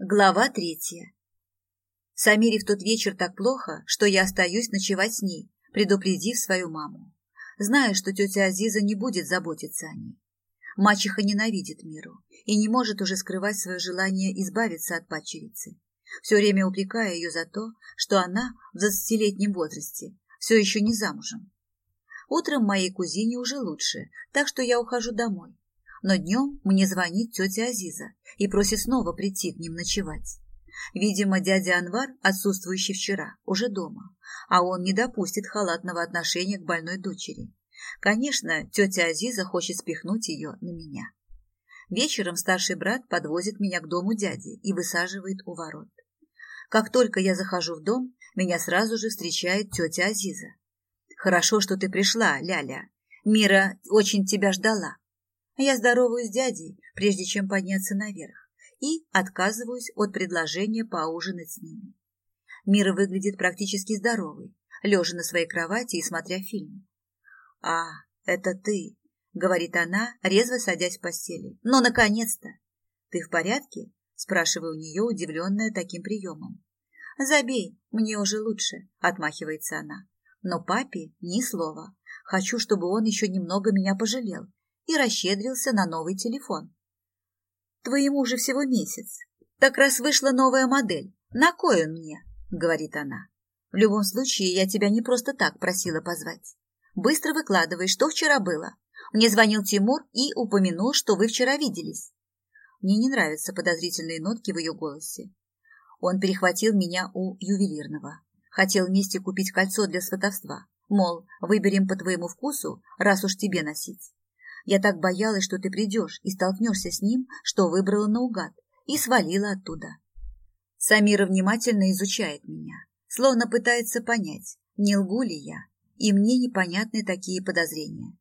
Глава третья. Самире в тот вечер так плохо, что я остаюсь ночевать с ней, предупредив свою маму. Знаю, что тетя Азиза не будет заботиться о ней. Мачеха ненавидит миру и не может уже скрывать свое желание избавиться от пачерицы, все время упрекая ее за то, что она в двадцатилетнем возрасте все еще не замужем. Утром моей кузине уже лучше, так что я ухожу домой, но днем мне звонит тетя Азиза и просит снова прийти к ним ночевать. Видимо, дядя Анвар, отсутствующий вчера, уже дома, а он не допустит халатного отношения к больной дочери. Конечно, тетя Азиза хочет спихнуть ее на меня. Вечером старший брат подвозит меня к дому дяди и высаживает у ворот. Как только я захожу в дом, меня сразу же встречает тетя Азиза. «Хорошо, что ты пришла, Ляля. -ля. Мира очень тебя ждала», я здороваюсь с дядей, прежде чем подняться наверх, и отказываюсь от предложения поужинать с ними. Мира выглядит практически здоровой, лежа на своей кровати и смотря фильм. «А, это ты», — говорит она, резво садясь в постели. «Ну, наконец-то!» «Ты в порядке?» — спрашиваю у нее, удивленная таким приемом. «Забей, мне уже лучше», — отмахивается она. «Но папе ни слова. Хочу, чтобы он еще немного меня пожалел и расщедрился на новый телефон. «Твоему же всего месяц. Так раз вышла новая модель, на кой он мне?» — говорит она. «В любом случае, я тебя не просто так просила позвать. Быстро выкладывай, что вчера было. Мне звонил Тимур и упомянул, что вы вчера виделись». Мне не нравятся подозрительные нотки в ее голосе. Он перехватил меня у ювелирного. Хотел вместе купить кольцо для сватовства. Мол, выберем по твоему вкусу, раз уж тебе носить. Я так боялась, что ты придешь и столкнешься с ним, что выбрала наугад, и свалила оттуда. Самира внимательно изучает меня, словно пытается понять, не лгу ли я, и мне непонятны такие подозрения.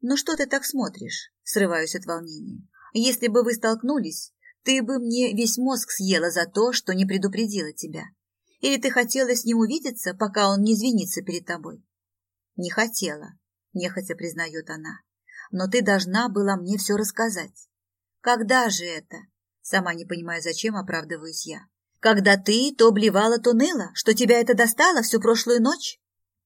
«Ну что ты так смотришь?» – срываюсь от волнения. «Если бы вы столкнулись, ты бы мне весь мозг съела за то, что не предупредила тебя. Или ты хотела с ним увидеться, пока он не извинится перед тобой?» «Не хотела», – нехотя признает она но ты должна была мне все рассказать. Когда же это? Сама не понимая, зачем оправдываюсь я. Когда ты то блевала, то ныла, что тебя это достало всю прошлую ночь?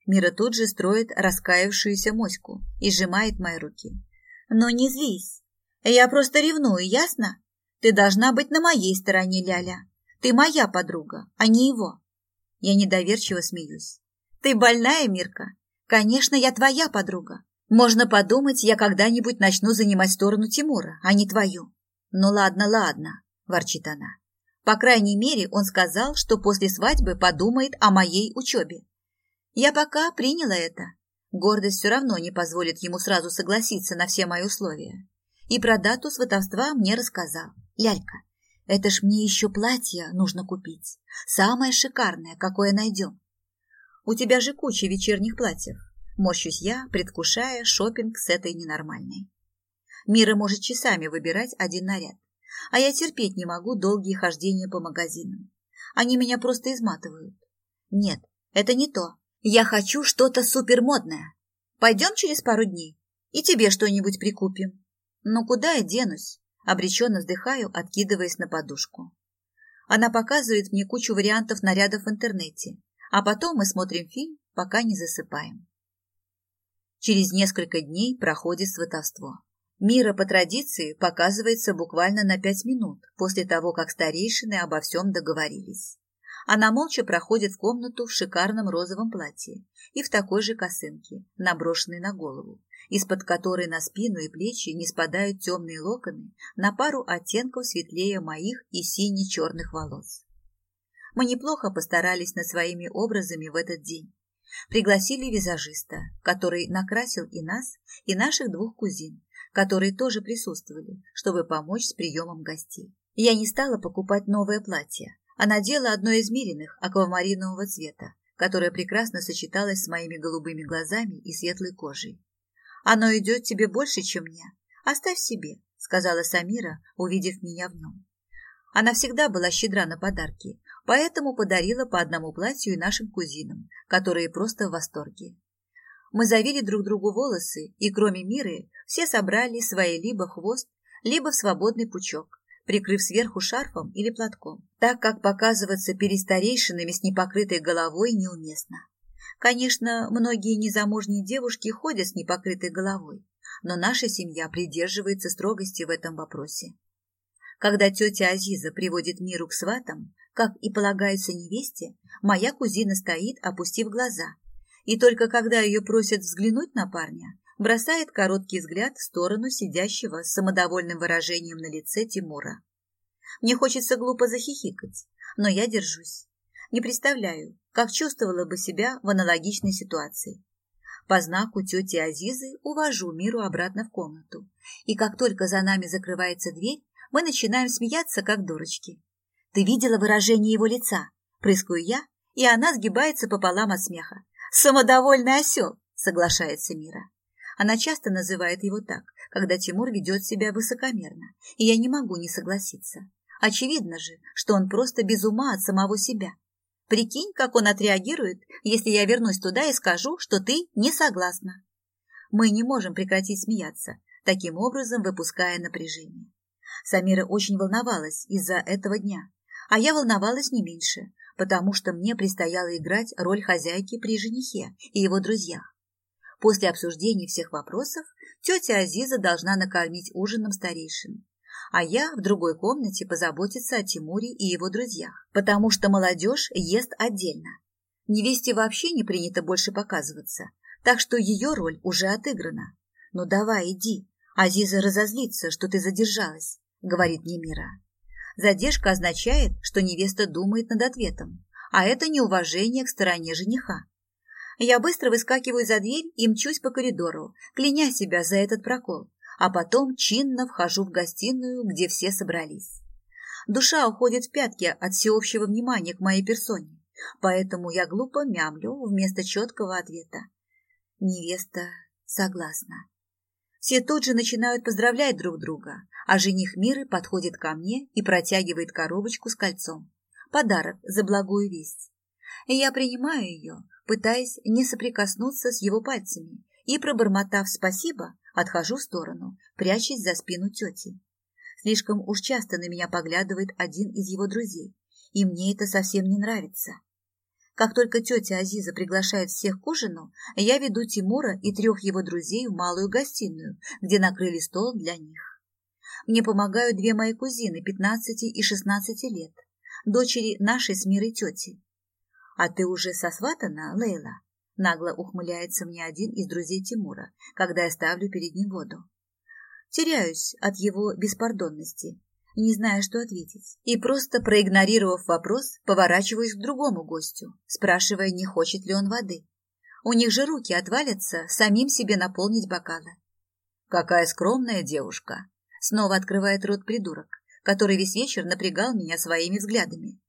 Мира тут же строит раскаявшуюся моську и сжимает мои руки. Но не злись. Я просто ревную, ясно? Ты должна быть на моей стороне, Ляля. Ты моя подруга, а не его. Я недоверчиво смеюсь. Ты больная, Мирка? Конечно, я твоя подруга. Можно подумать, я когда-нибудь начну занимать сторону Тимура, а не твою. Ну ладно, ладно, ворчит она. По крайней мере, он сказал, что после свадьбы подумает о моей учебе. Я пока приняла это. Гордость все равно не позволит ему сразу согласиться на все мои условия. И про дату сватовства мне рассказал. Лялька, это ж мне еще платье нужно купить. Самое шикарное, какое найдем. У тебя же куча вечерних платьев морщусь я, предвкушая шопинг с этой ненормальной. Мира может часами выбирать один наряд, а я терпеть не могу долгие хождения по магазинам. Они меня просто изматывают. Нет, это не то. Я хочу что-то супермодное. Пойдем через пару дней и тебе что-нибудь прикупим. Но куда я денусь? Обреченно вздыхаю, откидываясь на подушку. Она показывает мне кучу вариантов нарядов в интернете, а потом мы смотрим фильм, пока не засыпаем. Через несколько дней проходит сватовство. Мира по традиции показывается буквально на пять минут после того, как старейшины обо всем договорились. Она молча проходит в комнату в шикарном розовом платье и в такой же косынке, наброшенной на голову, из-под которой на спину и плечи не спадают темные локоны на пару оттенков светлее моих и сине-черных волос. Мы неплохо постарались над своими образами в этот день, Пригласили визажиста, который накрасил и нас, и наших двух кузин, которые тоже присутствовали, чтобы помочь с приемом гостей. Я не стала покупать новое платье, а надела одно из меренных аквамаринового цвета, которое прекрасно сочеталось с моими голубыми глазами и светлой кожей. «Оно идет тебе больше, чем мне. Оставь себе», — сказала Самира, увидев меня в нем. Она всегда была щедра на подарки, поэтому подарила по одному платью и нашим кузинам, которые просто в восторге. Мы завели друг другу волосы, и кроме Миры все собрали свои либо хвост, либо в свободный пучок, прикрыв сверху шарфом или платком, так как показываться перестарейшинами с непокрытой головой неуместно. Конечно, многие незамужние девушки ходят с непокрытой головой, но наша семья придерживается строгости в этом вопросе. Когда тетя Азиза приводит Миру к сватам, как и полагается невесте, моя кузина стоит, опустив глаза. И только когда ее просят взглянуть на парня, бросает короткий взгляд в сторону сидящего с самодовольным выражением на лице Тимура. Мне хочется глупо захихикать, но я держусь. Не представляю, как чувствовала бы себя в аналогичной ситуации. По знаку тети Азизы увожу Миру обратно в комнату. И как только за нами закрывается дверь, мы начинаем смеяться, как дурочки. Ты видела выражение его лица? Прыскую я, и она сгибается пополам от смеха. Самодовольный осел, соглашается Мира. Она часто называет его так, когда Тимур ведет себя высокомерно, и я не могу не согласиться. Очевидно же, что он просто без ума от самого себя. Прикинь, как он отреагирует, если я вернусь туда и скажу, что ты не согласна. Мы не можем прекратить смеяться, таким образом выпуская напряжение. Самира очень волновалась из-за этого дня, а я волновалась не меньше, потому что мне предстояло играть роль хозяйки при женихе и его друзьях. После обсуждения всех вопросов тетя Азиза должна накормить ужином старейшин, а я в другой комнате позаботиться о Тимуре и его друзьях, потому что молодежь ест отдельно. Невесте вообще не принято больше показываться, так что ее роль уже отыграна. Но давай, иди, Азиза разозлится, что ты задержалась, говорит мне Мира. Задержка означает, что невеста думает над ответом, а это неуважение к стороне жениха. Я быстро выскакиваю за дверь и мчусь по коридору, кляня себя за этот прокол, а потом чинно вхожу в гостиную, где все собрались. Душа уходит в пятки от всеобщего внимания к моей персоне, поэтому я глупо мямлю вместо четкого ответа. Невеста согласна. Все тут же начинают поздравлять друг друга, а жених Миры подходит ко мне и протягивает коробочку с кольцом. Подарок за благую весть. Я принимаю ее, пытаясь не соприкоснуться с его пальцами, и, пробормотав «спасибо», отхожу в сторону, прячась за спину тети. Слишком уж часто на меня поглядывает один из его друзей, и мне это совсем не нравится. Как только тетя Азиза приглашает всех к ужину, я веду Тимура и трех его друзей в малую гостиную, где накрыли стол для них. Мне помогают две мои кузины 15 и 16 лет, дочери нашей с мирой тети. «А ты уже сосватана, Лейла?» Нагло ухмыляется мне один из друзей Тимура, когда я ставлю перед ним воду. Теряюсь от его беспардонности не зная, что ответить, и просто проигнорировав вопрос, поворачиваюсь к другому гостю, спрашивая, не хочет ли он воды. У них же руки отвалятся самим себе наполнить бокалы. «Какая скромная девушка!» Снова открывает рот придурок, который весь вечер напрягал меня своими взглядами.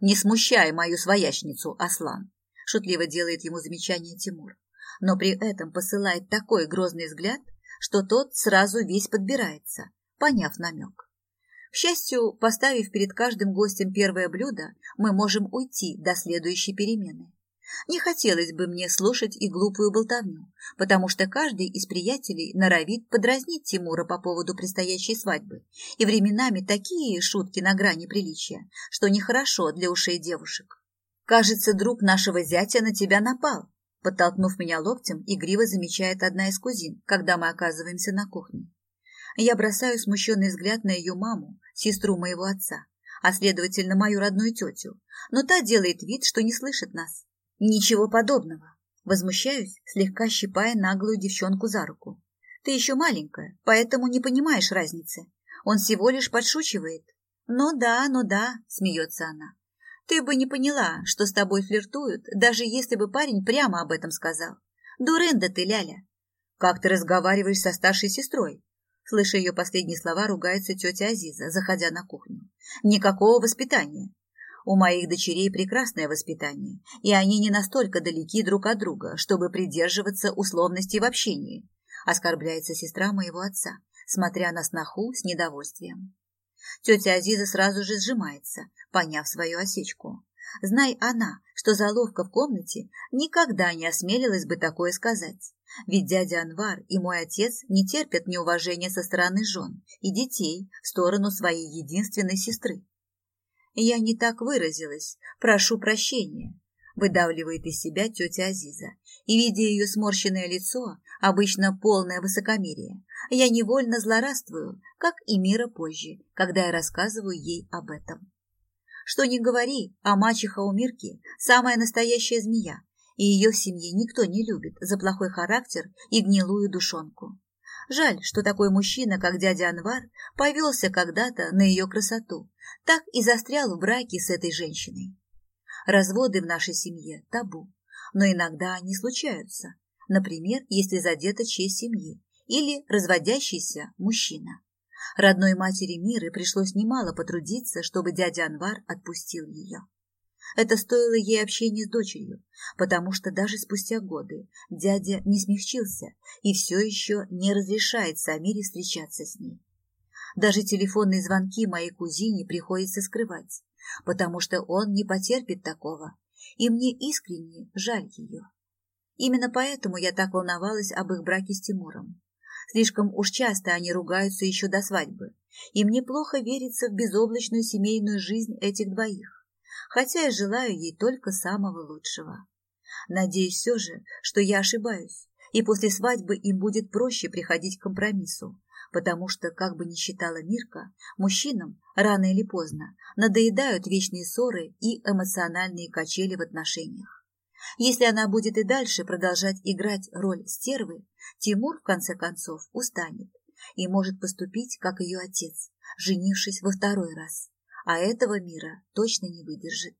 «Не смущай мою своячницу, Аслан!» Шутливо делает ему замечание Тимур, но при этом посылает такой грозный взгляд, что тот сразу весь подбирается, поняв намек. К счастью, поставив перед каждым гостем первое блюдо, мы можем уйти до следующей перемены. Не хотелось бы мне слушать и глупую болтовню, потому что каждый из приятелей норовит подразнить Тимура по поводу предстоящей свадьбы, и временами такие шутки на грани приличия, что нехорошо для ушей девушек. «Кажется, друг нашего зятя на тебя напал», подтолкнув меня локтем, игриво замечает одна из кузин, когда мы оказываемся на кухне. Я бросаю смущенный взгляд на ее маму, сестру моего отца, а следовательно мою родную тетю, но та делает вид, что не слышит нас. Ничего подобного. Возмущаюсь, слегка щипая наглую девчонку за руку. Ты еще маленькая, поэтому не понимаешь разницы. Он всего лишь подшучивает. Ну да, ну да, смеется она. Ты бы не поняла, что с тобой флиртуют, даже если бы парень прямо об этом сказал. Дурында ты, Ляля. Как ты разговариваешь со старшей сестрой? Слыша ее последние слова, ругается тетя Азиза, заходя на кухню. Никакого воспитания. У моих дочерей прекрасное воспитание, и они не настолько далеки друг от друга, чтобы придерживаться условностей в общении. Оскорбляется сестра моего отца, смотря на сноху с недовольствием. Тетя Азиза сразу же сжимается, поняв свою осечку. Знай она, что заловка в комнате никогда не осмелилась бы такое сказать. Ведь дядя Анвар и мой отец не терпят неуважения со стороны жен и детей в сторону своей единственной сестры. Я не так выразилась, прошу прощения, выдавливает из себя тетя Азиза, и, видя ее сморщенное лицо, обычно полное высокомерие, я невольно злорадствую, как и Мира позже, когда я рассказываю ей об этом. Что ни говори, а мачеха у Мирки – самая настоящая змея, и ее семье никто не любит за плохой характер и гнилую душонку. Жаль, что такой мужчина, как дядя Анвар, повелся когда-то на ее красоту, так и застрял в браке с этой женщиной. Разводы в нашей семье – табу, но иногда они случаются, например, если задета честь семьи или разводящийся мужчина. Родной матери Миры пришлось немало потрудиться, чтобы дядя Анвар отпустил ее. Это стоило ей общения с дочерью, потому что даже спустя годы дядя не смягчился и все еще не разрешает Самире встречаться с ней. Даже телефонные звонки моей кузине приходится скрывать, потому что он не потерпит такого, и мне искренне жаль ее. Именно поэтому я так волновалась об их браке с Тимуром. Слишком уж часто они ругаются еще до свадьбы, и мне плохо верится в безоблачную семейную жизнь этих двоих хотя я желаю ей только самого лучшего. Надеюсь все же, что я ошибаюсь, и после свадьбы им будет проще приходить к компромиссу, потому что, как бы ни считала Мирка, мужчинам, рано или поздно, надоедают вечные ссоры и эмоциональные качели в отношениях. Если она будет и дальше продолжать играть роль стервы, Тимур, в конце концов, устанет и может поступить, как ее отец, женившись во второй раз а этого мира точно не выдержит.